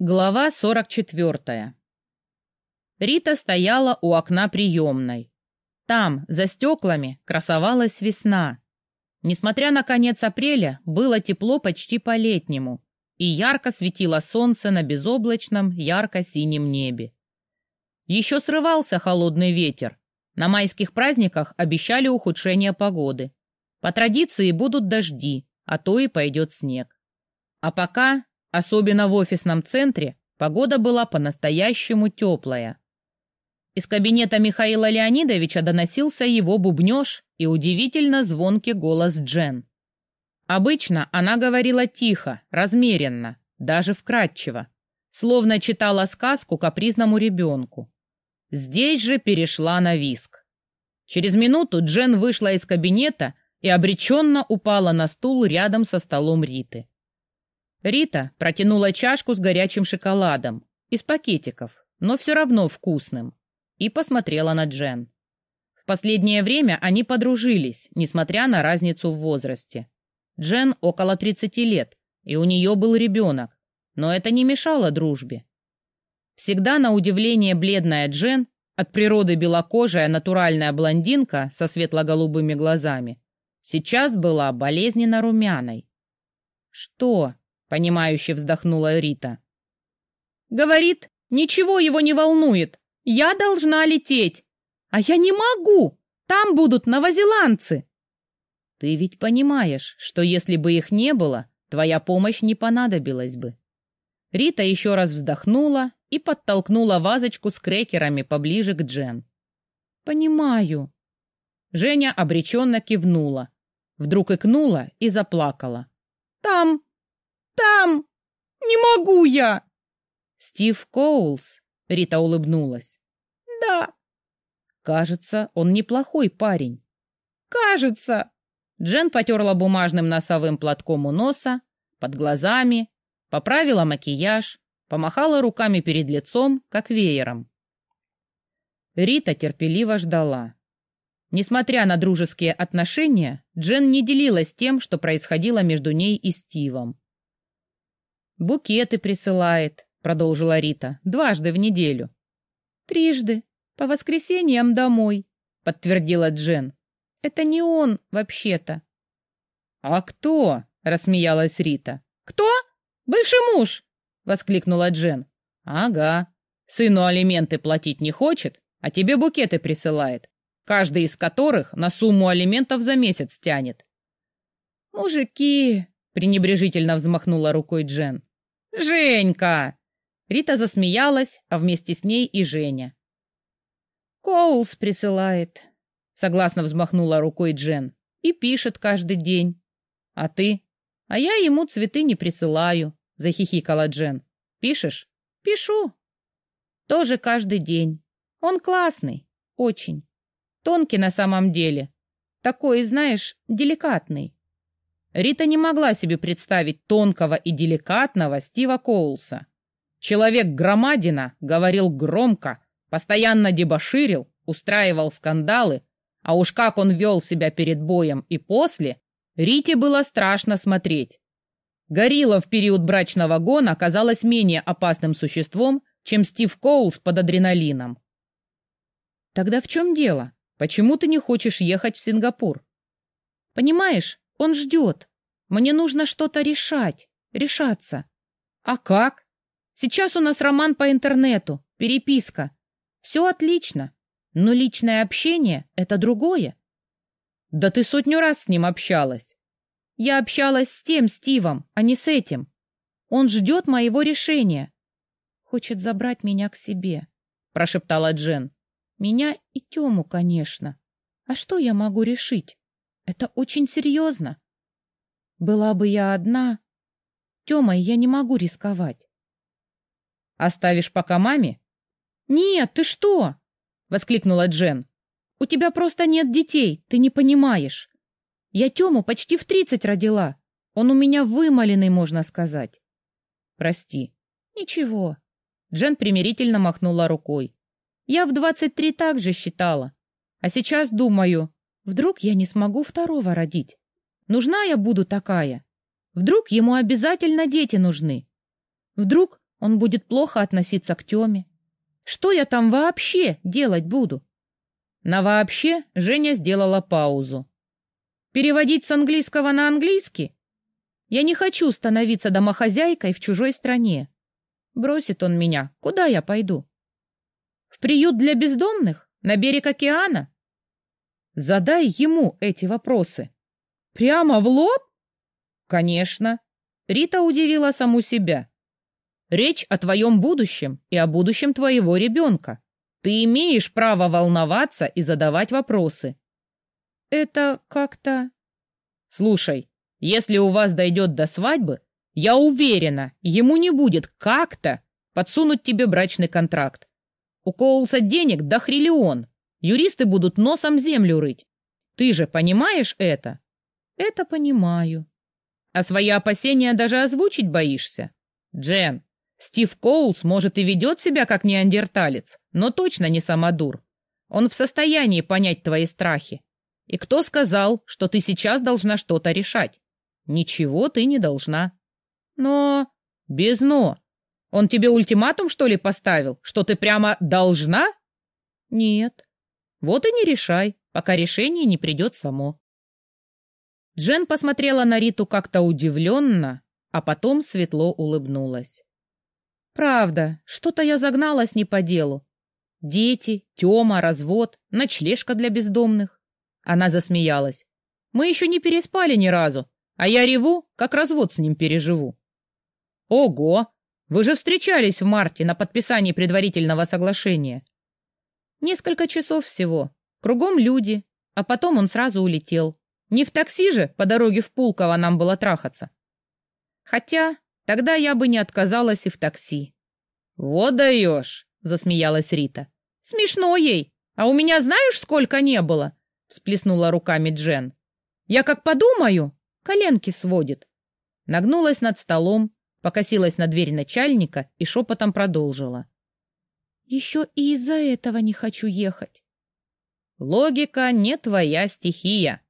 Глава 44. Рита стояла у окна приемной. Там, за стеклами, красовалась весна. Несмотря на конец апреля, было тепло почти по-летнему, и ярко светило солнце на безоблачном, ярко-синем небе. Еще срывался холодный ветер. На майских праздниках обещали ухудшение погоды. По традиции будут дожди, а то и пойдет снег. А пока Особенно в офисном центре погода была по-настоящему теплая. Из кабинета Михаила Леонидовича доносился его бубнеж и удивительно звонкий голос Джен. Обычно она говорила тихо, размеренно, даже вкратчиво, словно читала сказку капризному ребенку. Здесь же перешла на виск. Через минуту Джен вышла из кабинета и обреченно упала на стул рядом со столом Риты. Рита протянула чашку с горячим шоколадом, из пакетиков, но все равно вкусным, и посмотрела на Джен. В последнее время они подружились, несмотря на разницу в возрасте. Джен около 30 лет, и у нее был ребенок, но это не мешало дружбе. Всегда на удивление бледная Джен, от природы белокожая натуральная блондинка со светло-голубыми глазами, сейчас была болезненно румяной. «Что?» Понимающе вздохнула Рита. Говорит, ничего его не волнует. Я должна лететь. А я не могу. Там будут новозеландцы. Ты ведь понимаешь, что если бы их не было, твоя помощь не понадобилась бы. Рита еще раз вздохнула и подтолкнула вазочку с крекерами поближе к Джен. «Понимаю». Женя обреченно кивнула, вдруг икнула и заплакала. «Там там! Не могу я!» «Стив Коулс», — Рита улыбнулась. «Да». «Кажется, он неплохой парень». «Кажется». Джен потерла бумажным носовым платком у носа, под глазами, поправила макияж, помахала руками перед лицом, как веером. Рита терпеливо ждала. Несмотря на дружеские отношения, Джен не делилась тем, что происходило между ней и Стивом. «Букеты присылает», — продолжила Рита, — «дважды в неделю». «Трижды. По воскресеньям домой», — подтвердила Джен. «Это не он, вообще-то». «А кто?» — рассмеялась Рита. «Кто? Бывший муж!» — воскликнула Джен. «Ага. Сыну алименты платить не хочет, а тебе букеты присылает, каждый из которых на сумму алиментов за месяц тянет». «Мужики!» — пренебрежительно взмахнула рукой Джен. «Женька!» Рита засмеялась, а вместе с ней и Женя. «Коулс присылает», — согласно взмахнула рукой Джен, «и пишет каждый день. А ты?» «А я ему цветы не присылаю», — захихикала Джен. «Пишешь?» «Пишу». «Тоже каждый день. Он классный, очень. Тонкий на самом деле. Такой, знаешь, деликатный. Рита не могла себе представить тонкого и деликатного Стива Коулса. Человек-громадина говорил громко, постоянно дебоширил, устраивал скандалы, а уж как он вел себя перед боем и после, Рите было страшно смотреть. Горилла в период брачного гона оказалась менее опасным существом, чем Стив Коулс под адреналином. Тогда в чем дело? Почему ты не хочешь ехать в Сингапур? Понимаешь, он ждет. Мне нужно что-то решать, решаться. А как? Сейчас у нас роман по интернету, переписка. Все отлично, но личное общение — это другое. Да ты сотню раз с ним общалась. Я общалась с тем Стивом, а не с этим. Он ждет моего решения. Хочет забрать меня к себе, — прошептала Джен. Меня и Тему, конечно. А что я могу решить? Это очень серьезно. Была бы я одна... Тёмой я не могу рисковать. Оставишь пока маме? Нет, ты что? Воскликнула Джен. У тебя просто нет детей, ты не понимаешь. Я Тему почти в тридцать родила. Он у меня вымоленный, можно сказать. Прости. Ничего. Джен примирительно махнула рукой. Я в двадцать три так же считала. А сейчас думаю, Вдруг я не смогу второго родить? Нужна я буду такая? Вдруг ему обязательно дети нужны? Вдруг Он будет плохо относиться к Теме. Что я там вообще делать буду? На «вообще» Женя сделала паузу. Переводить с английского на английский? Я не хочу становиться домохозяйкой в чужой стране. Бросит он меня. Куда я пойду? В приют для бездомных? На берег океана? Задай ему эти вопросы. Прямо в лоб? Конечно. Рита удивила саму себя. Речь о твоем будущем и о будущем твоего ребенка. Ты имеешь право волноваться и задавать вопросы. Это как-то... Слушай, если у вас дойдет до свадьбы, я уверена, ему не будет как-то подсунуть тебе брачный контракт. У Коулса денег до хриллион. Юристы будут носом землю рыть. Ты же понимаешь это? Это понимаю. А свои опасения даже озвучить боишься? Джен, Стив Коулс, может, и ведет себя как неандерталец, но точно не самодур. Он в состоянии понять твои страхи. И кто сказал, что ты сейчас должна что-то решать? Ничего ты не должна. Но... Без «но». Он тебе ультиматум, что ли, поставил, что ты прямо должна? Нет. Вот и не решай, пока решение не придет само. Джен посмотрела на Риту как-то удивленно, а потом светло улыбнулась. Правда, что-то я загналась не по делу. Дети, Тёма, развод, ночлежка для бездомных. Она засмеялась. Мы еще не переспали ни разу, а я реву, как развод с ним переживу. Ого! Вы же встречались в марте на подписании предварительного соглашения. Несколько часов всего. Кругом люди. А потом он сразу улетел. Не в такси же по дороге в Пулково нам было трахаться. Хотя Тогда я бы не отказалась и в такси. «Вот даешь!» — засмеялась Рита. «Смешно ей! А у меня знаешь, сколько не было?» — всплеснула руками Джен. «Я как подумаю, коленки сводит». Нагнулась над столом, покосилась на дверь начальника и шепотом продолжила. «Еще и из-за этого не хочу ехать». «Логика не твоя стихия».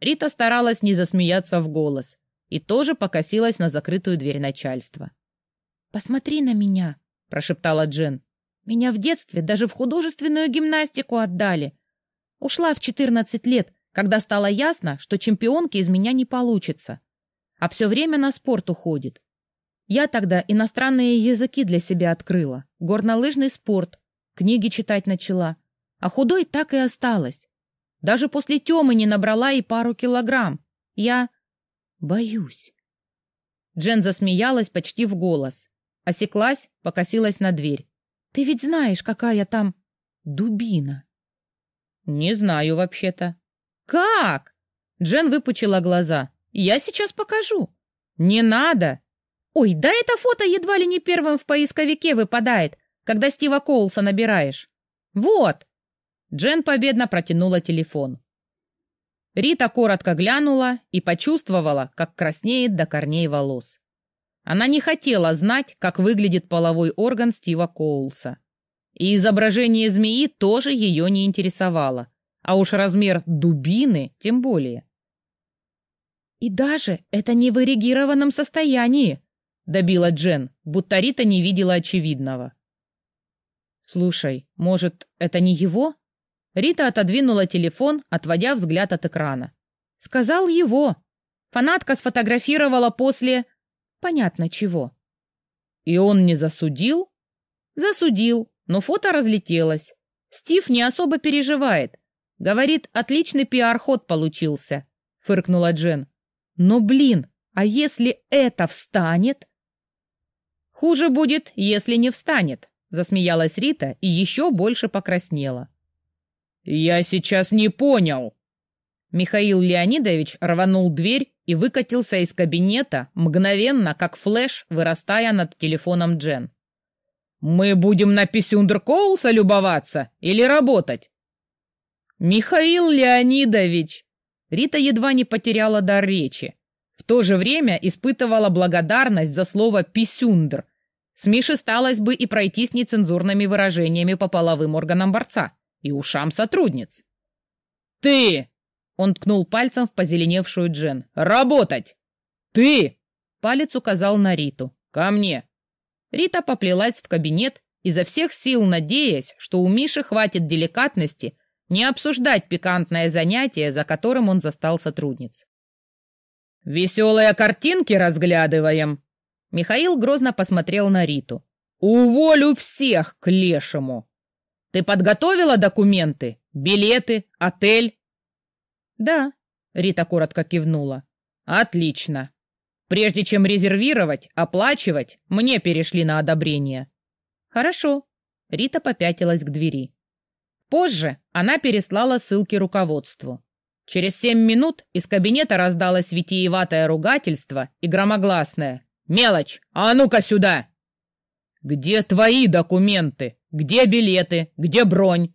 Рита старалась не засмеяться в голос и тоже покосилась на закрытую дверь начальства. «Посмотри на меня», — прошептала Джен. «Меня в детстве даже в художественную гимнастику отдали. Ушла в четырнадцать лет, когда стало ясно, что чемпионки из меня не получится. А все время на спорт уходит. Я тогда иностранные языки для себя открыла, горнолыжный спорт, книги читать начала. А худой так и осталась. Даже после Темы не набрала и пару килограмм. Я Боюсь. Джен засмеялась почти в голос. Осеклась, покосилась на дверь. Ты ведь знаешь, какая там дубина. Не знаю вообще-то. Как? Джен выпучила глаза. Я сейчас покажу. Не надо. Ой, да это фото едва ли не первым в поисковике выпадает, когда Стива Коулса набираешь. Вот. Джен победно протянула телефон. Рита коротко глянула и почувствовала, как краснеет до корней волос. Она не хотела знать, как выглядит половой орган Стива Коулса. И изображение змеи тоже ее не интересовало, а уж размер дубины тем более. «И даже это не в эрегированном состоянии», — добила Джен, будто Рита не видела очевидного. «Слушай, может, это не его?» Рита отодвинула телефон, отводя взгляд от экрана. «Сказал его. Фанатка сфотографировала после... Понятно чего». «И он не засудил?» «Засудил, но фото разлетелось. Стив не особо переживает. Говорит, отличный пиар-ход получился», — фыркнула Джен. «Но, блин, а если это встанет?» «Хуже будет, если не встанет», — засмеялась Рита и еще больше покраснела. «Я сейчас не понял!» Михаил Леонидович рванул дверь и выкатился из кабинета, мгновенно, как флеш, вырастая над телефоном Джен. «Мы будем на Писюндер Коулса любоваться или работать?» «Михаил Леонидович!» Рита едва не потеряла дар речи. В то же время испытывала благодарность за слово «писюндр». С Мишей сталось бы и пройти с нецензурными выражениями по половым органам борца и ушам сотрудниц. «Ты!» — он ткнул пальцем в позеленевшую Джен. «Работать!» «Ты!» — палец указал на Риту. «Ко мне!» Рита поплелась в кабинет, изо всех сил надеясь, что у Миши хватит деликатности не обсуждать пикантное занятие, за которым он застал сотрудниц. «Веселые картинки разглядываем!» Михаил грозно посмотрел на Риту. «Уволю всех к лешему! Ты подготовила документы? Билеты? Отель?» «Да», — Рита коротко кивнула. «Отлично. Прежде чем резервировать, оплачивать, мне перешли на одобрение». «Хорошо». Рита попятилась к двери. Позже она переслала ссылки руководству. Через семь минут из кабинета раздалось витиеватое ругательство и громогласное «Мелочь! А ну-ка сюда!» «Где твои документы? Где билеты? Где бронь?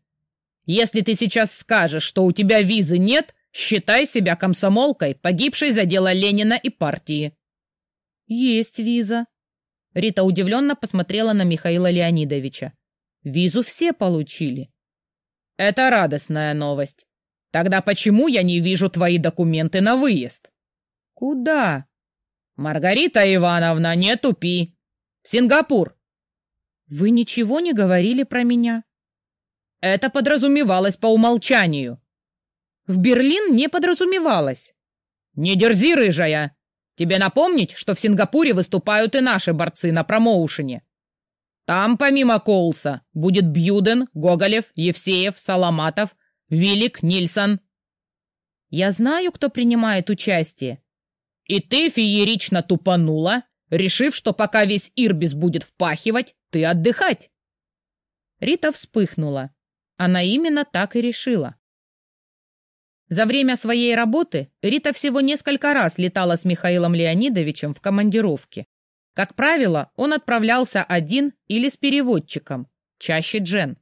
Если ты сейчас скажешь, что у тебя визы нет, считай себя комсомолкой, погибшей за дело Ленина и партии». «Есть виза». Рита удивленно посмотрела на Михаила Леонидовича. «Визу все получили». «Это радостная новость. Тогда почему я не вижу твои документы на выезд? Куда? Маргарита Ивановна, не тупи. В Сингапур. Вы ничего не говорили про меня? Это подразумевалось по умолчанию. В Берлин не подразумевалось. Не дерзи, рыжая. Тебе напомнить, что в Сингапуре выступают и наши борцы на промоушене. Там, помимо Коулса, будет Бьюден, Гоголев, Евсеев, Соломатов Вилик Нильсон. Я знаю, кто принимает участие. И ты феерично тупанула, решив, что пока весь Ирбис будет впахивать, ты отдыхать. Рита вспыхнула. Она именно так и решила. За время своей работы Рита всего несколько раз летала с Михаилом Леонидовичем в командировке. Как правило, он отправлялся один или с переводчиком, чаще Джен.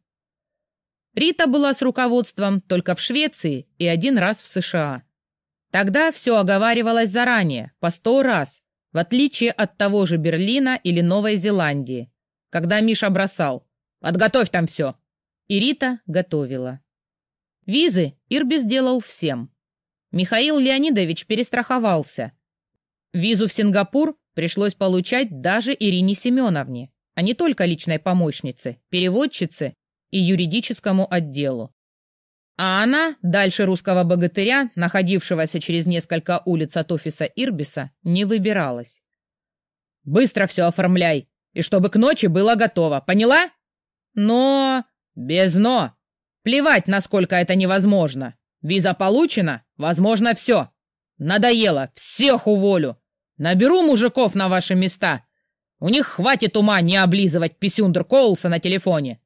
Рита была с руководством только в Швеции и один раз в США. Тогда все оговаривалось заранее, по сто раз, в отличие от того же Берлина или Новой Зеландии, когда Миша бросал «Подготовь там все!» и Рита готовила. Визы Ирби сделал всем. Михаил Леонидович перестраховался. Визу в Сингапур пришлось получать даже Ирине Семеновне, а не только личной помощнице, переводчице и юридическому отделу. А она, дальше русского богатыря, находившегося через несколько улиц от офиса Ирбиса, не выбиралась. «Быстро все оформляй, и чтобы к ночи было готово, поняла?» «Но...» «Без «но». Плевать, насколько это невозможно. Виза получена, возможно, все. Надоело, всех уволю. Наберу мужиков на ваши места. У них хватит ума не облизывать писюндр Коулса на телефоне.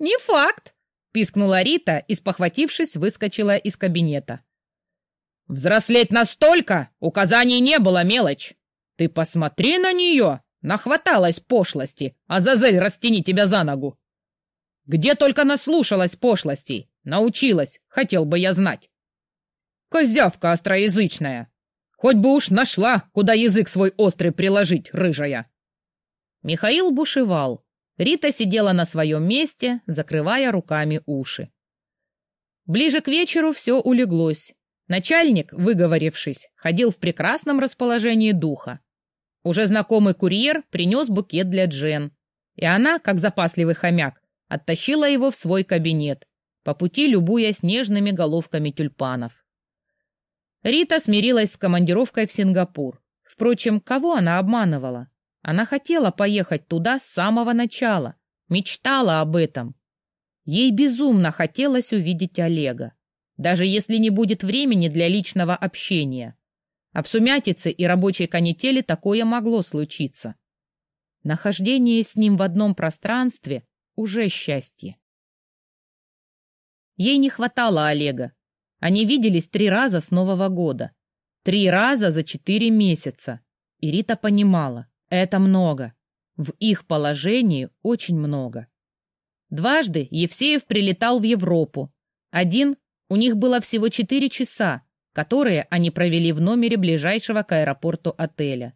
«Не факт!» — пискнула Рита и, спохватившись, выскочила из кабинета. «Взрослеть настолько? Указаний не было, мелочь! Ты посмотри на нее! Нахваталась пошлости, а Зазель растяни тебя за ногу! Где только наслушалась пошлостей! Научилась, хотел бы я знать! Козявка остроязычная! Хоть бы уж нашла, куда язык свой острый приложить, рыжая!» Михаил бушевал, Рита сидела на своем месте, закрывая руками уши. Ближе к вечеру все улеглось. Начальник, выговорившись, ходил в прекрасном расположении духа. Уже знакомый курьер принес букет для Джен, и она, как запасливый хомяк, оттащила его в свой кабинет, по пути любуя снежными головками тюльпанов. Рита смирилась с командировкой в Сингапур. Впрочем, кого она обманывала? Она хотела поехать туда с самого начала, мечтала об этом. Ей безумно хотелось увидеть Олега, даже если не будет времени для личного общения. А в сумятице и рабочей канители такое могло случиться. Нахождение с ним в одном пространстве — уже счастье. Ей не хватало Олега. Они виделись три раза с Нового года. Три раза за четыре месяца. И Рита понимала, это много. В их положении очень много. Дважды Евсеев прилетал в Европу. Один у них было всего четыре часа, которые они провели в номере ближайшего к аэропорту отеля.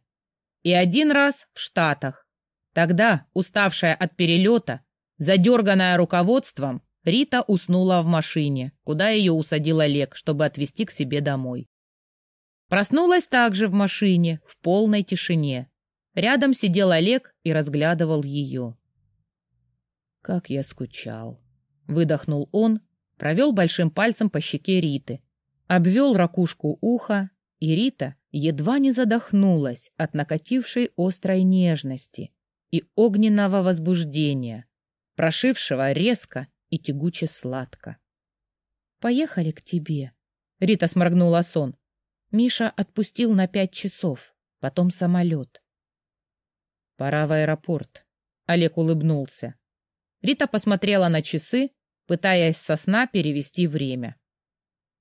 И один раз в Штатах. Тогда, уставшая от перелета, задерганная руководством, Рита уснула в машине, куда ее усадил Олег, чтобы отвезти к себе домой. Проснулась также в машине, в полной тишине. Рядом сидел Олег и разглядывал ее. «Как я скучал!» — выдохнул он, провел большим пальцем по щеке Риты, обвел ракушку уха, и Рита едва не задохнулась от накатившей острой нежности и огненного возбуждения, прошившего резко и тягуче сладко. «Поехали к тебе», — Рита сморгнула сон. Миша отпустил на пять часов, потом самолет. «Пора в аэропорт», — Олег улыбнулся. Рита посмотрела на часы, пытаясь со сна перевести время.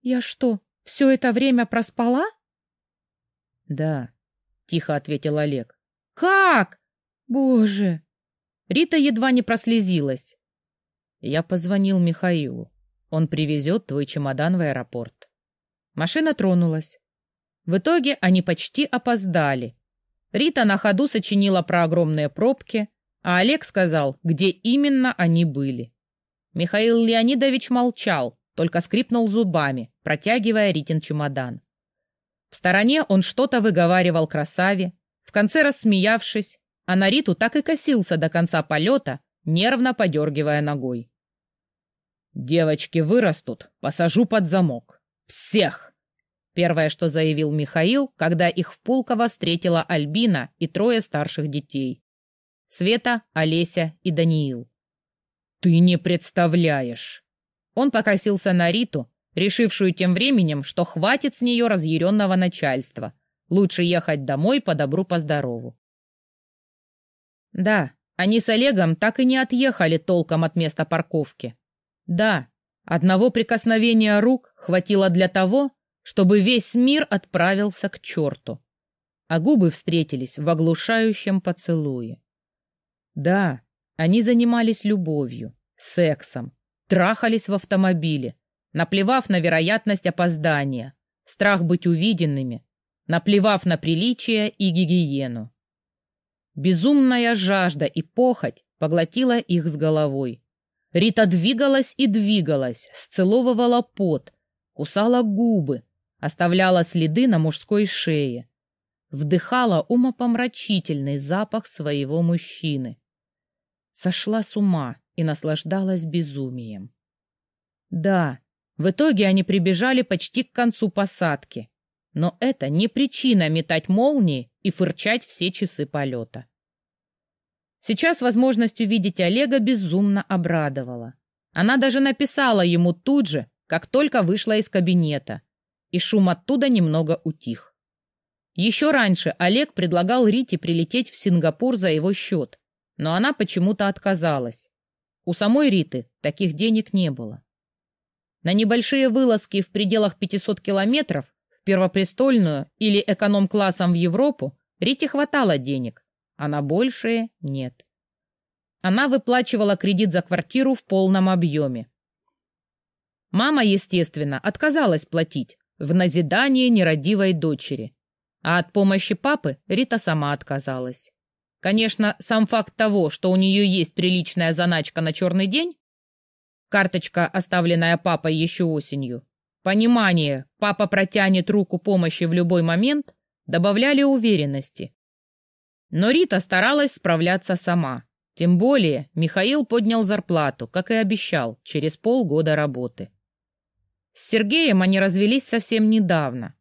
«Я что, все это время проспала?» «Да», — тихо ответил Олег. «Как? Боже!» Рита едва не прослезилась. Я позвонил Михаилу. Он привезет твой чемодан в аэропорт. Машина тронулась. В итоге они почти опоздали. Рита на ходу сочинила про огромные пробки, а Олег сказал, где именно они были. Михаил Леонидович молчал, только скрипнул зубами, протягивая Ритин чемодан. В стороне он что-то выговаривал красаве, в конце рассмеявшись, а на Риту так и косился до конца полета, нервно подергивая ногой. Девочки вырастут, посажу под замок. Всех! Первое, что заявил Михаил, когда их в Пулково встретила Альбина и трое старших детей. Света, Олеся и Даниил. «Ты не представляешь!» Он покосился на Риту, решившую тем временем, что хватит с нее разъяренного начальства. Лучше ехать домой по добру, по здорову. Да, они с Олегом так и не отъехали толком от места парковки. Да, одного прикосновения рук хватило для того, чтобы весь мир отправился к черту. А губы встретились в оглушающем поцелуе. Да, они занимались любовью, сексом, трахались в автомобиле, наплевав на вероятность опоздания, страх быть увиденными, наплевав на приличие и гигиену. Безумная жажда и похоть поглотила их с головой. Рита двигалась и двигалась, сцеловывала пот, кусала губы, оставляла следы на мужской шее. Вдыхала умопомрачительный запах своего мужчины. Сошла с ума и наслаждалась безумием. Да, в итоге они прибежали почти к концу посадки, но это не причина метать молнии и фырчать все часы полета. Сейчас возможность увидеть Олега безумно обрадовала. Она даже написала ему тут же, как только вышла из кабинета, и шум оттуда немного утих. Еще раньше Олег предлагал Рите прилететь в Сингапур за его счет, но она почему-то отказалась. У самой Риты таких денег не было. На небольшие вылазки в пределах 500 километров в Первопрестольную или эконом-классом в Европу Рите хватало денег, а на большее нет. Она выплачивала кредит за квартиру в полном объеме. Мама, естественно, отказалась платить в назидание нерадивой дочери, а от помощи папы Рита сама отказалась. Конечно, сам факт того, что у нее есть приличная заначка на черный день, карточка, оставленная папой еще осенью, понимание, папа протянет руку помощи в любой момент, добавляли уверенности, но Рита старалась справляться сама. Тем более Михаил поднял зарплату, как и обещал, через полгода работы. С Сергеем они развелись совсем недавно.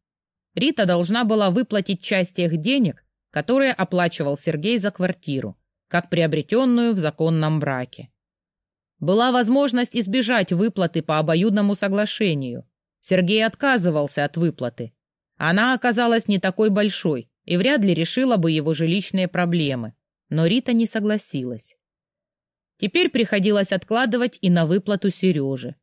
Рита должна была выплатить часть тех денег, которые оплачивал Сергей за квартиру, как приобретенную в законном браке. Была возможность избежать выплаты по обоюдному соглашению. Сергей отказывался от выплаты. Она оказалась не такой большой, и вряд ли решила бы его жилищные проблемы, но Рита не согласилась. Теперь приходилось откладывать и на выплату Сереже.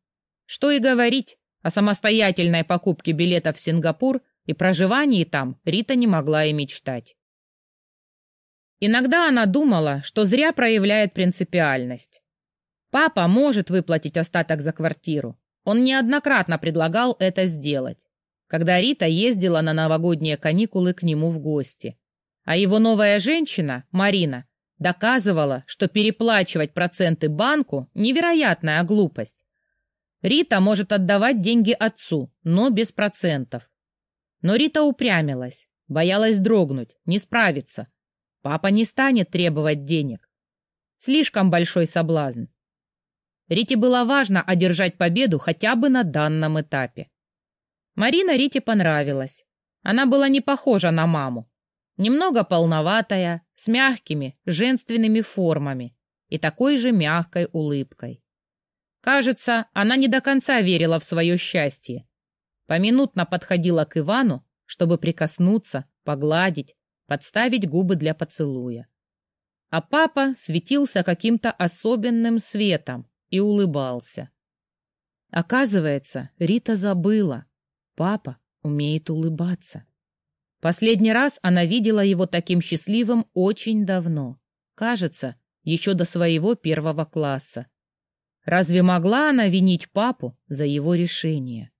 Что и говорить, о самостоятельной покупке билетов в Сингапур и проживании там Рита не могла и мечтать. Иногда она думала, что зря проявляет принципиальность. Папа может выплатить остаток за квартиру. Он неоднократно предлагал это сделать когда Рита ездила на новогодние каникулы к нему в гости. А его новая женщина, Марина, доказывала, что переплачивать проценты банку – невероятная глупость. Рита может отдавать деньги отцу, но без процентов. Но Рита упрямилась, боялась дрогнуть, не справиться. Папа не станет требовать денег. Слишком большой соблазн. Рите было важно одержать победу хотя бы на данном этапе. Марина Рите понравилась. Она была не похожа на маму. Немного полноватая, с мягкими, женственными формами и такой же мягкой улыбкой. Кажется, она не до конца верила в свое счастье. Поминутно подходила к Ивану, чтобы прикоснуться, погладить, подставить губы для поцелуя. А папа светился каким-то особенным светом и улыбался. Оказывается, Рита забыла. Папа умеет улыбаться. Последний раз она видела его таким счастливым очень давно. Кажется, еще до своего первого класса. Разве могла она винить папу за его решение?